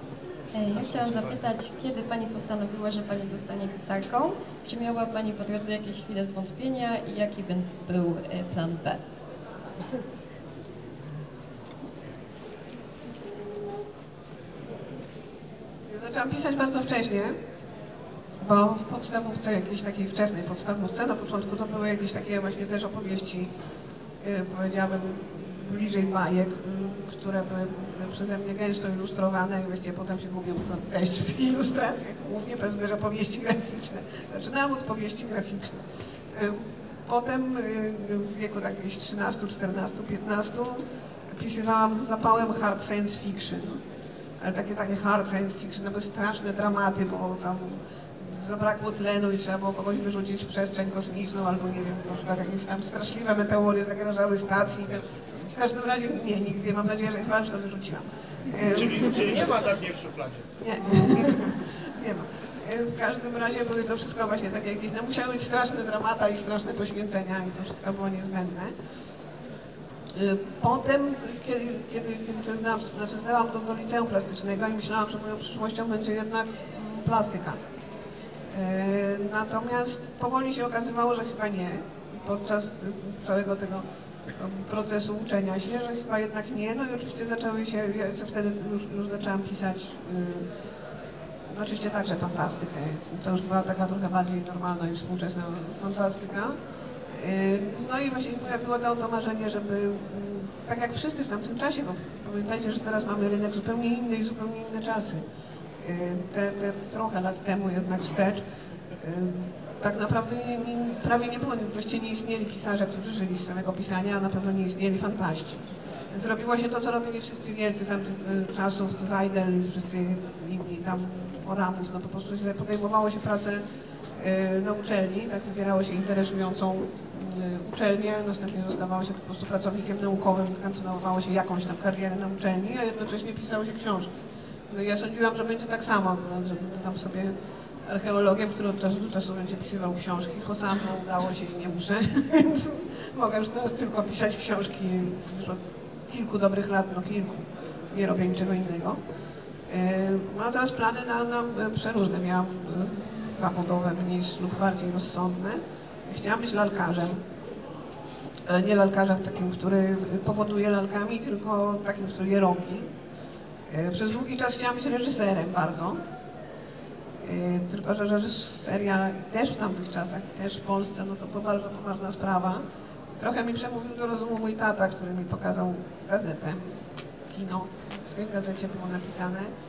E, Ja chciałam zapytać, kiedy Pani postanowiła, że Pani zostanie pisarką? Czy miała Pani po drodze jakieś chwile zwątpienia i jaki by był e, plan B? Ja zaczęłam pisać bardzo wcześnie, bo w podstawówce, jakiejś takiej wczesnej podstawówce, na początku to były jakieś takie właśnie też opowieści, yy, powiedziałabym, bliżej bajek, y, które były przeze mnie gęsto ilustrowane i właściwie potem się gubił co treść w tych ilustracjach, głównie powiedzmy, że powieści graficzne. Zaczynałam od powieści graficznych. Y, Potem y, w wieku tak jakieś 13, 14, 15 pisywałam z zapałem hard science fiction. Ale takie, takie hard science fiction, bo straszne dramaty, bo tam zabrakło tlenu i trzeba było kogoś wyrzucić w przestrzeń kosmiczną, albo nie wiem, na przykład jakieś tam straszliwe meteory zagrażały stacji. W każdym razie nie, nigdy, mam nadzieję, że chyba już to wyrzuciłam. E, Czyli, czyli nie ma tak nie w szufladzie. nie, nie ma. E, W każdym razie były to wszystko właśnie takie jakieś, no musiały być straszne dramata i straszne poświęcenia i to wszystko było niezbędne. E, Potem, kiedy, kiedy, kiedy się zdałam, znaczy zdałam to do liceum plastycznego i myślałam, że moją przyszłością będzie jednak mm, plastyka. E, Natomiast powoli się okazywało, że chyba nie. Podczas całego tego em, procesu uczenia się, że chyba jednak nie. No i oczywiście zaczęły się, ja wtedy już, już zaczęłam pisać y, no oczywiście także fantastykę. To już była taka trochę bardziej normalna i współczesna fantastyka. No i właśnie pojawiło to, to marzenie, żeby, tak jak wszyscy w tamtym czasie, bo pamiętajcie, że teraz mamy rynek zupełnie inny i zupełnie inne czasy. Te, te trochę lat temu jednak wstecz, yy, tak naprawdę prawie nie było, właściwie nie istnieli pisarze, którzy żyli z samego pisania, a na pewno nie istnieli fantaści. Więc robiło się to, co robili wszyscy wielcy z tamtych y, czasów, co Zajdel i wszyscy inni tam, Oramus, no po prostu się podejmowało się pracę y, na uczelni, tak wybierało się interesującą y, uczelnię, następnie zostawało się po prostu pracownikiem naukowym, kontynuowało się jakąś tam karierę na uczelni, a jednocześnie pisało się książki. No ja sądziłam, że będzie tak samo, no, że będę tam sobie archeologiem, który od czasu do czasu będzie pisywał książki. Hosanną udało się i nie muszę, więc mogę już teraz tylko pisać książki już od kilku dobrych lat, no kilku, nie robię niczego innego. Yy, No teraz plany na, na przeróżne miałam zawodowe, mniejsze lub bardziej rozsądne. Chciałam być lalkarzem, ale nie lalkarzem takim, który powoduje lalkami, tylko takim, który je robi. Yy, Przez długi czas chciałam być reżyserem bardzo. Yy, Tylko, że reżyseria też w tamtych czasach, też w Polsce, no to była bardzo poważna sprawa. Trochę mi przemówił do rozumu mój tata, który mi pokazał gazetę, kino. W tej gazecie było napisane, e,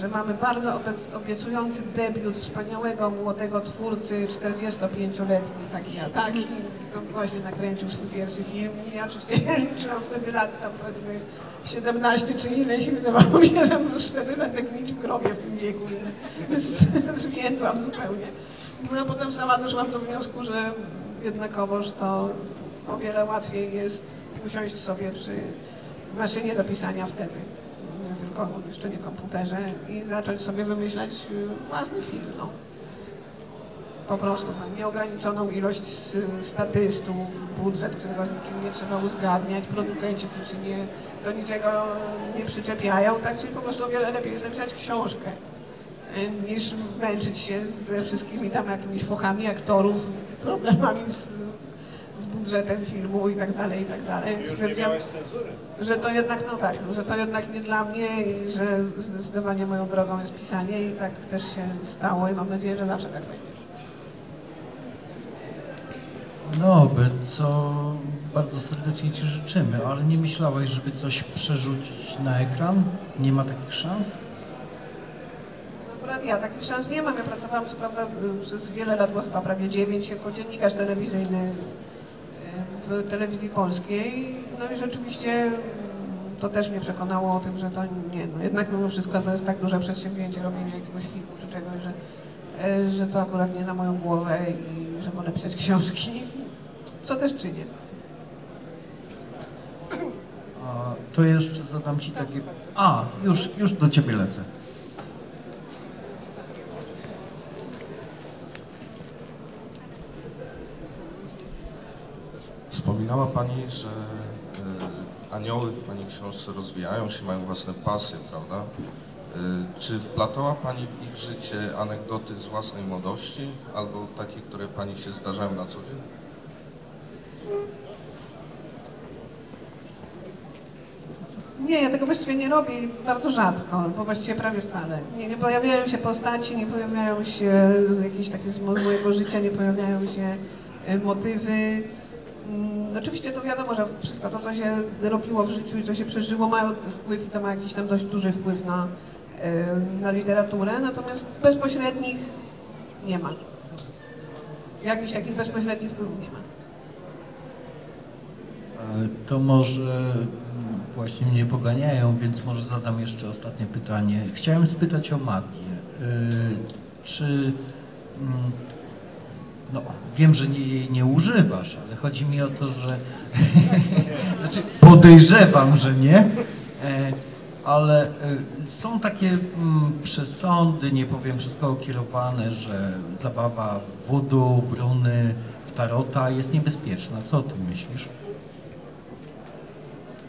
że mamy bardzo obiecujący debiut wspaniałego młodego twórcy, 45-letni, taki a taki. To właśnie nakręcił swój pierwszy film. Ja oczywiście liczyłam wtedy lat, tam powiedzmy 17 czy ileś i wydawało mi się, że już wtedy będę gnić w grobie w tym wieku. Z- Zwiędłam zupełnie. No a potem sama doszłam do wniosku, że jednakowoż to o wiele łatwiej jest usiąść sobie przy maszynie do pisania wtedy, jeszcze nie komputerze i zacząć sobie wymyślać własny film. No. Po prostu ma nieograniczoną ilość statystów, budżet, którego z nikim nie trzeba uzgadniać, producenci, którzy nie, do niczego nie przyczepiają, tak czyli po prostu o wiele lepiej jest napisać książkę y, niż męczyć się ze wszystkimi tam jakimiś fochami aktorów, problemami z, z budżetem filmu i tak dalej, i tak dalej. Już nie Stwierdziłam, miałeś cenzury. że to jednak, no tak, że to jednak nie dla mnie i że zdecydowanie moją drogą jest pisanie i tak też się stało i mam nadzieję, że zawsze tak będzie. No, by co bardzo serdecznie Ci życzymy, ale nie myślałeś, żeby coś przerzucić na ekran? Nie ma takich szans? Akurat ja takich szans nie mam. Ja pracowałam co prawda y, przez wiele lat, bo chyba prawie 9 jako dziennikarz telewizyjny w telewizji polskiej. No i rzeczywiście mm, to też mnie przekonało o tym, że to nie, no jednak mimo wszystko to jest tak duże przedsięwzięcie robienie jakiegoś filmu czy czegoś, że, y, że to akurat nie na moją głowę i że wolę pisać książki, co też czynię. A to jeszcze zadam Ci takie... A, już, już do Ciebie lecę. Wspominała Pani, że y, anioły w Pani książce rozwijają się, mają własne pasy, prawda? Y, czy wplatała Pani w ich życie anegdoty z własnej młodości albo takie, które Pani się zdarzają na co dzień? Nie, ja tego właściwie nie robię bardzo rzadko, bo właściwie prawie wcale. Nie, nie pojawiają się postaci, nie pojawiają się jakieś takie z mo- mojego życia, nie pojawiają się e, motywy. Mm, Oczywiście to wiadomo, że wszystko to, co się robiło w życiu i co się przeżyło, ma wpływ i to ma jakiś tam dość duży wpływ na, e, na literaturę, natomiast bezpośrednich nie ma. Jakichś takich bezpośrednich wpływów nie ma. To może mm, właśnie mnie poganiają, więc może zadam jeszcze ostatnie pytanie. Chciałem spytać o magię. E, Czy mm, no, wiem, że nie, nie używasz, ale chodzi mi o to, że znaczy podejrzewam, że nie, e, ale e, są takie mm, przesądy, nie powiem przez kogo kierowane, że zabawa w voodoo, w runy, w tarota jest niebezpieczna. Co o tym myślisz?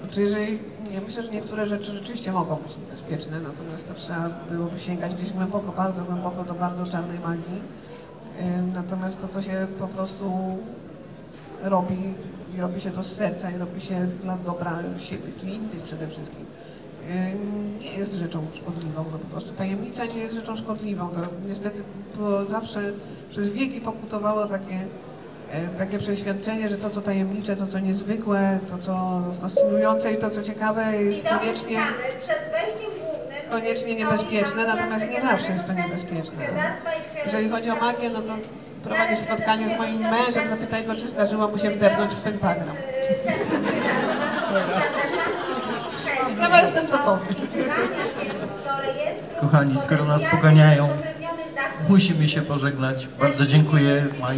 Znaczy, jeżeli, ja myślę, że niektóre rzeczy rzeczywiście mogą być niebezpieczne, natomiast to trzeba byłoby sięgać gdzieś głęboko, bardzo głęboko do bardzo czarnej magii. Ym, Natomiast to, co się po prostu robi, i robi się to z serca i robi się dla dobra siebie, czy innych przede wszystkim, ym, nie jest rzeczą szkodliwą. No po prostu tajemnica nie jest rzeczą szkodliwą. To niestety zawsze przez wieki pokutowało takie e, takie przeświadczenie, że to co tajemnicze, to co niezwykłe, to co fascynujące i to co ciekawe jest koniecznie, koniecznie niebezpieczne, natomiast nie zawsze jest to niebezpieczne. Jeżeli chodzi o magię, no to prowadzisz spotkanie z moim mężem, zapytaj go, czy zdarzyło mu się wdepnąć w pentagram. Ciekawa jestem, co powie. Kochani, skoro nas poganiają, musimy się pożegnać. Bardzo dziękuję Mai.